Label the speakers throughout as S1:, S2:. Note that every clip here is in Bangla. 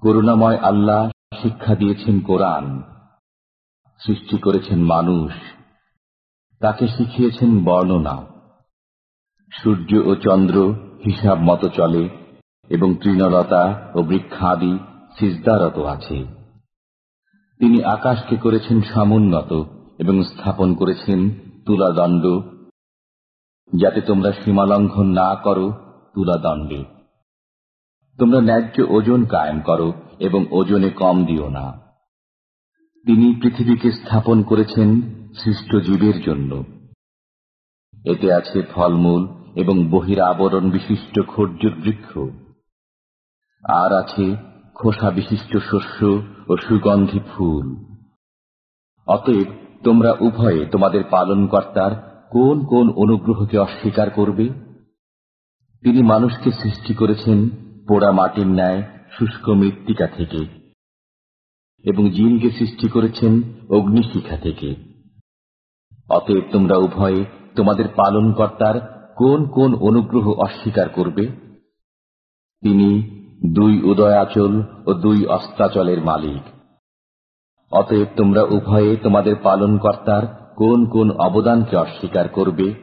S1: করুণাময় আল্লাহ শিক্ষা দিয়েছেন কোরআন, সৃষ্টি করেছেন মানুষ, তাকে শিখিয়েছেন বর্ণনা। সূর্য ও চন্দ্র হিসাব মতো চলে এবং তৃণলতা ও বৃক্ষাদি সিজদারত আছে। তিনি আকাশকে করেছেন সমুন্নত এবং স্থাপন করেছেন তুলাদণ্ড। যাতে তোমরা সীমালঙ্ঘন না করো তুলাদণ্ডে। তোমরা ন্যায্য ওজন কায়েম করো এবং ওজনে কম দিও না। তিনি পৃথিবীকে স্থাপন করেছেন সৃষ্ট জীবের জন্য। এতে আছে ফলমূল এবং বহির আবরণ বিশিষ্ট খর্জুর বৃক্ষ। আর আছে খোসা বিশিষ্ট শস্য ও সুগন্ধি ফুল। অতএব তোমরা উভয়ে তোমাদের পালনকর্তার কোন কোন অনুগ্রহকে অস্বীকার করবে? তিনি মানুষকে সৃষ্টি করেছেন পোড়া মাটির ন্যায় শুষ্ক মৃত্তিকা থেকে এবং জিনকে সৃষ্টি করেছেন অগ্নিশিখা থেকে। অতএব তোমরা উভয়ে তোমাদের পালনকর্তার কোন কোন অনুগ্রহ অস্বীকার করবে? তিনি দুই উদয়াচল ও দুই অস্তাচলের মালিক। অতএব তোমরা উভয়ে তোমাদের পালনকর্তার কোন কোন অবদানকে অস্বীকার করবে?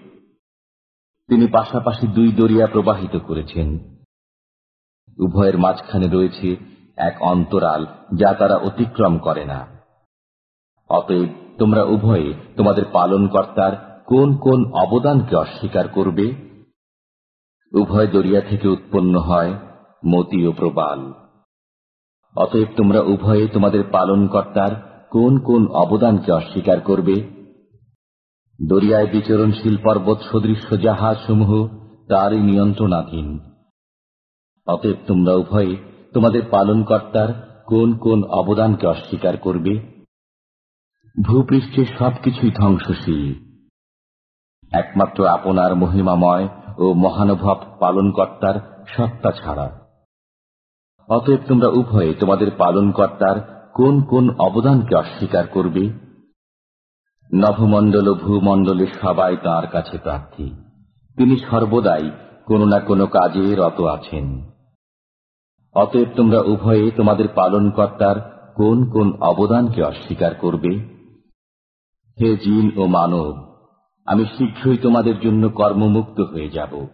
S1: তিনি পাশাপাশি দুই দরিয়া প্রবাহিত করেছেন। উভয়ের মাঝখানে রয়েছে এক অন্তরাল যা তারা অতিক্রম করে না। অতএব তোমরা উভয়ে তোমাদের পালনকর্তার কোন কোন অবদানকে অস্বীকার করবে? উভয় দরিয়া থেকে উৎপন্ন হয় মতি ও প্রবাল। অতএব তোমরা উভয়ে তোমাদের পালনকর্তার কোন কোন অবদানকে অস্বীকার করবে? দরিয়ায় বিচরণশীল পর্বত সদৃশ্য জাহাজসমূহ তারই নিয়ন্ত্রণাধীন। অতএব তোমরা উভয়ে তোমাদের পালনকর্তার কোন কোন অবদানকে অস্বীকার করবে? ভূপৃষ্ঠে সবকিছুই ধ্বংসশীল। একমাত্র আপনার মহিমাময় ও মহানুভব পালনকর্তার সত্তা ছাড়া। অতএব তোমরা উভয়ে তোমাদের পালনকর্তার কোন কোন অবদানকে অস্বীকার করবে? নভমণ্ডল ও ভূমণ্ডলে সবাই তাঁর কাছে প্রার্থী। তিনি সর্বদাই কোনো না কোনো কাজে রত আছেন। অতএব তোমরা উভয়ে তোমাদের পালনকর্তার কোন কোন অবদানকে অস্বীকার করবে? হে জিন ও মানব, আমি শীঘ্রই তোমাদের জন্য কর্মমুক্ত হয়ে যাব।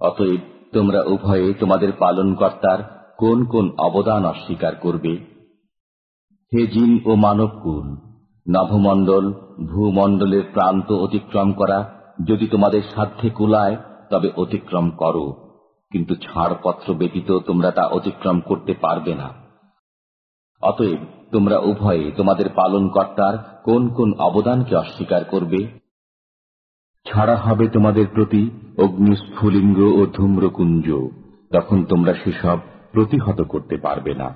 S1: অতএব তোমরা উভয়ে তোমাদের পালনকর্তার কোন কোন অবদান অস্বীকার করবে? হে জিন ও মানব মানবকুল নভমণ্ডল ভূমণ্ডলের প্রান্ত অতিক্রম করা যদি তোমাদের সাধ্যে কুলায়, তবে অতিক্রম করো। কিন্তু ছাড়পত্র ব্যতীত তোমরা তা অতিক্রম করতে পারবে না। অতএব তোমরা উভয়ে তোমাদের পালনকর্তার কোন কোন অবদানকে অস্বীকার করবে? ছাড়া হবে তোমাদের প্রতি অগ্নিস্ফুলিঙ্গ ও ধূম্রকুঞ্জ, তখন তোমরা সেসব প্রতিহত করতে পারবে না।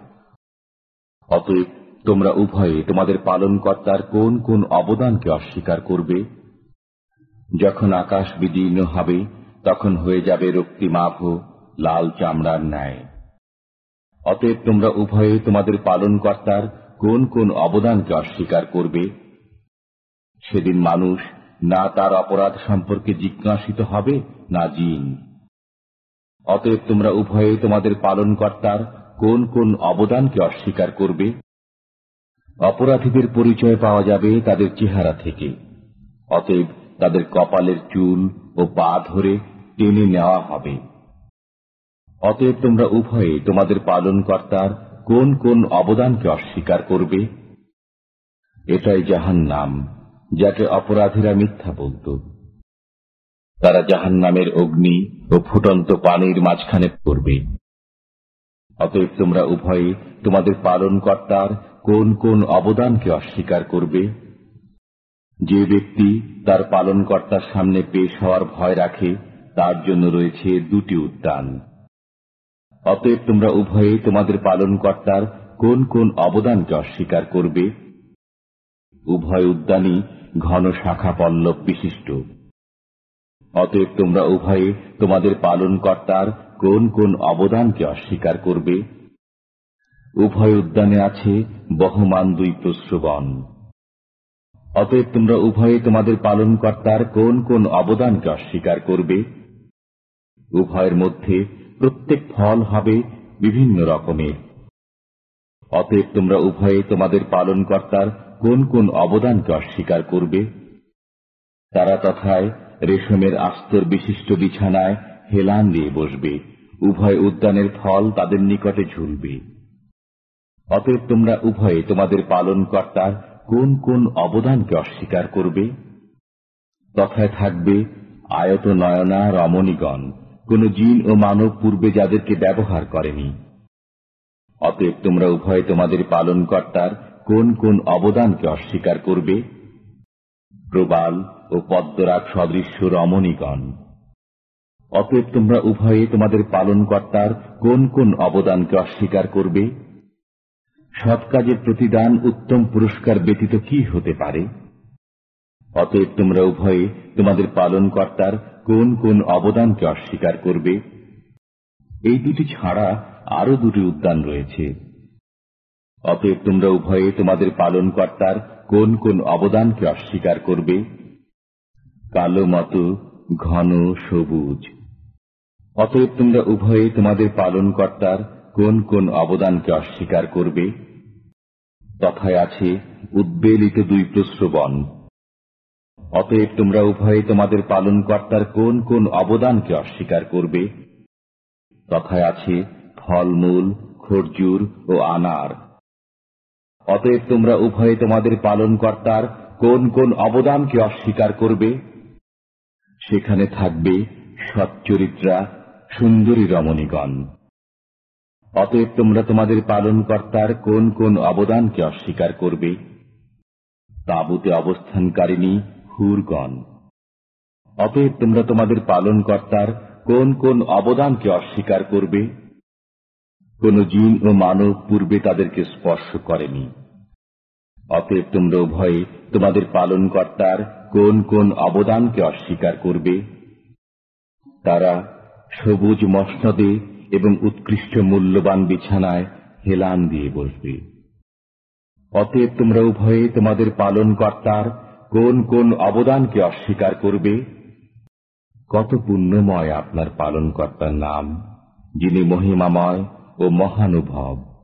S1: অতএব তোমরা উভয়ে তোমাদের পালনকর্তার কোন কোন অবদানকে অস্বীকার করবে? যখন আকাশ বিদীর্ণ হবে তখন হয়ে যাবে রক্তিমাভ লাল চামড়ার ন্যায়। অতএব তোমরা উভয়ে তোমাদের পালনকর্তার কোন কোন অবদানকে অস্বীকার করবে? সেদিন মানুষ না তার অপরাধ সম্পর্কে জিজ্ঞাসিত হবে, না জিন। অতএব তোমরা উভয়ে তোমাদের পালনকর্তার কোন কোন অবদানকে অস্বীকার করবে? অপরাধীদের পরিচয় পাওয়া যাবে তাদের চেহারা থেকে। অতএব তাদের কপালের চুল ও পা ধরে টেনে নেওয়া হবে। অতএব তোমরা উভয়ে তোমাদের পালনকর্তার কোন কোন অবদানকে অস্বীকার করবে? এটাই জাহান নাম, যাকে অপরাধীরা মিথ্যা বলত। তারা জাহান নামের অগ্নি ও ফুটন্ত পানির মাঝখানে পড়বে। অতএব তোমরা উভয়ে তোমাদের পালনকর্তার কোন কোন অবদানকে অস্বীকার করবে? যে ব্যক্তি তার পালনকর্তার সামনে পেশ হওয়ার ভয় রাখে, তার জন্য রয়েছে দুটি উদ্যান। অতএব তোমরা উভয়ে তোমাদের পালনকর্তার কোন কোন অবদানকে অস্বীকার করবে? উভয় উদ্যানই ঘন শাখা পল্লব বিশিষ্ট। অতএব তোমরা উভয়ে তোমাদের পালনকর্তার কোন কোন অবদানকে অস্বীকার করবে? উভয় উদ্যানে আছে বহমান দুই প্রশ্রবন অতএব তোমরা উভয়ে তোমাদের পালনকর্তার কোন কোন অবদানকে অস্বীকার করবে? উভয়ের মধ্যে প্রত্যেক ফল হবে বিভিন্ন রকমের। অতএব তোমরা উভয়ে তোমাদের পালনকর্তার কোন কোন অবদানকে অস্বীকার করবে? তারা তথায় রেশমের আস্তর বিশিষ্ট বিছানায় হেলান দিয়ে বসবে। উভয় উদ্যানের ফল তাদের নিকটে ঝুলবে। অতএব তোমরা উভয়ে তোমাদের পালনকর্তার কোন কোন অবদানকে অস্বীকার করবে? তথায় থাকবে আয়ত নয়না রমণীগণ, কোন জিন ও মানব পূর্বে যাদেরকে ব্যবহার করেনি। অতএব তোমরা উভয়ে তোমাদের পালনকর্তার কোন কোন অবদানকে অস্বীকার করবে? প্রবাল ও পদ্মরাগ সদৃশ্য রমণীগণ, অতএব তোমরা উভয়ে তোমাদের পালনকর্তার কোন কোন অবদানকে অস্বীকার করবে? সৎ কাজের প্রতিদান উত্তম পুরস্কার ব্যতীত কি হতে পারে? অতএব তোমরা উভয়ে তোমাদের পালনকর্তার কোন কোন অবদানকে অস্বীকার করবে? এই দুটি ছাড়া আরও দুটি উদ্যান রয়েছে। অতএব তোমরা উভয়ে তোমাদের পালনকর্তার কোন কোন অবদানকে অস্বীকার করবে? কালো মতো, ঘন, সবুজ। অতএব তোমরা উভয়ে তোমাদের পালনকর্তার কোন কোন অবদানকে অস্বীকার করবে? তথায় আছে উদ্বেলিত দুই প্রশ্রবণ অতএব তোমরা উভয়ে তোমাদের পালনকর্তার কোন কোন অবদানকে অস্বীকার করবে? তথায় আছে ফলমূল, খরজুর ও আনার। অতএব তোমরা উভয়ে তোমাদের পালনকর্তার কোন কোন অবদানকে অস্বীকার করবে? সেখানে থাকবে সচ্চরিত্রা সুন্দরী রমণীগণ। অতএব তোমরা তোমাদের পালনকর্তার কোন কোন অবদানকে অস্বীকার করবে? তাবুতে অবস্থানকারিণী হুরগণ। অতএব তোমরা তোমাদের পালনকর্তার কোন কোন অবদানকে অস্বীকার করবে? কোন জিন ও মানব পূর্বে তাদেরকে স্পর্শ করেনি। অতএব তোমরা উভয়ে তোমাদের পালনকর্তার কোন কোন অবদানকে অস্বীকার করবে? তারা সবুজ মসনদে এবং উৎকৃষ্ট মূল্যবান বিছানায় হেলান দিয়ে বসবে। অতএব তোমরা উভয়ে তোমাদের পালন কর্তার কোন কোন অবদানকে অস্বীকার করবে? কত পুণ্যময় আপনার পালন কর্তার নাম, যিনি মহিমাময় ও মহানুভব।